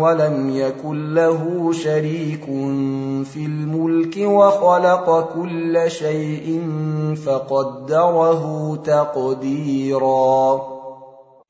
ولم يكن له شريك في الملك وخلق كل شيء فقدره تقديرا.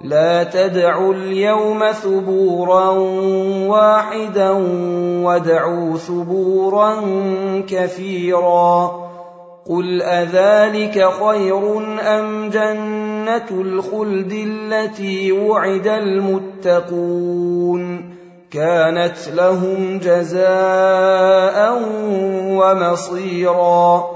لا تدعوا اليوم ثبورا واحدا وادعوا ثبورا كثيرا قل أذلك خير أم جنة الخلد التي وعد المتقون كانت لهم جزاء ومصيرا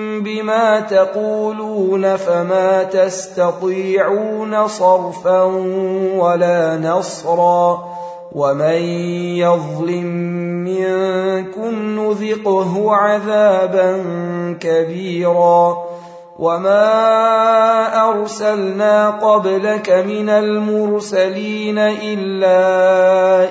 بما تقولون فما تستطيعون صرفا ولا نصرا ومن يظلم منكم نذقه عذابا كبيرا وما أرسلنا قبلك من المرسلين إلا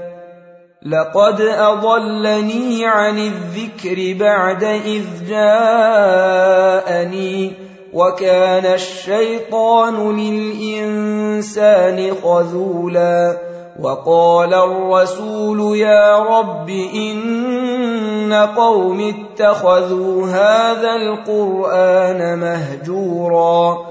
لقد أضلني عن الذكر بعد إذ جاءني وكان الشيطان للإنسان خذولا وقال الرسول يا رب إن قوم اتخذوا هذا القرآن مهجورا.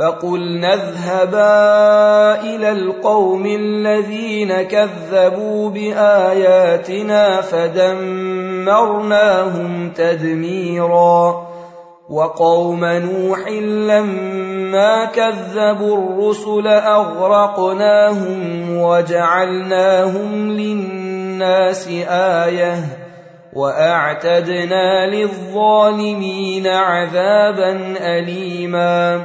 فقلنا اذهبا إلى القوم الذين كذبوا بآياتنا فدمرناهم تدميرا وقوم نوح لما كذبوا الرسل أغرقناهم وجعلناهم للناس آية وأعتدنا للظالمين عذابا أليما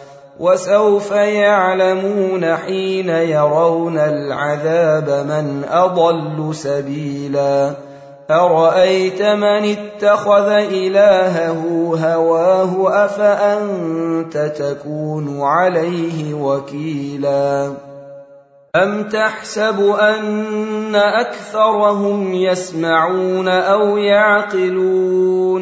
وسوف يعلمون حين يرون العذاب من أضل سبيلا. أرأيت من اتخذ إلهه هواه أفأنت تكون عليه وكيلاً؟ أم تحسب أن أكثرهم يسمعون أو يعقلون؟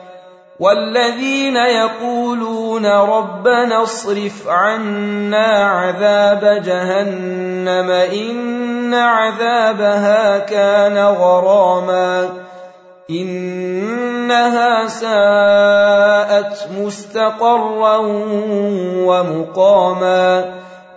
والذين يقولون ربنا اصرف عنا عذاب جهنم إن عذابها كان غراما إنها ساءت مستقرا ومقاما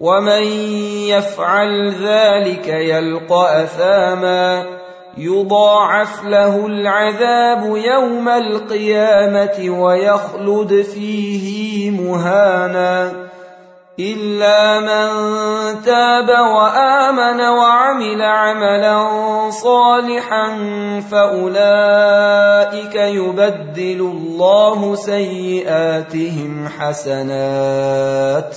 ومن يفعل ذلك يلقى اثاما يضاعف له العذاب يوم القيامه ويخلد فيه مهانا الا من تاب وامن وعمل عملا صالحا فاولئك يبدل الله سيئاتهم حسنات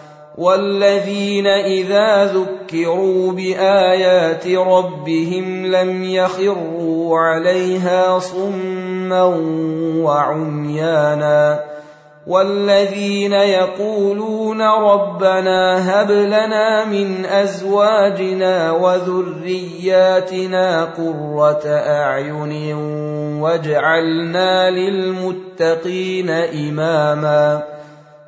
والذين اذا ذكروا بايات ربهم لم يخروا عليها صما وعميانا والذين يقولون ربنا هب لنا من ازواجنا وذرياتنا قره اعين واجعلنا للمتقين اماما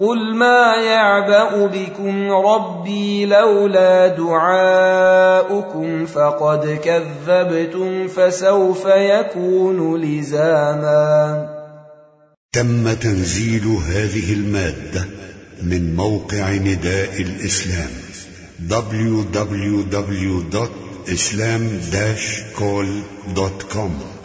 قل ما يعبا بكم ربي لولا دعاؤكم فقد كذبتم فسوف يكون لزاما. تم تنزيل هذه المادة من موقع نداء الإسلام www.islam-call.com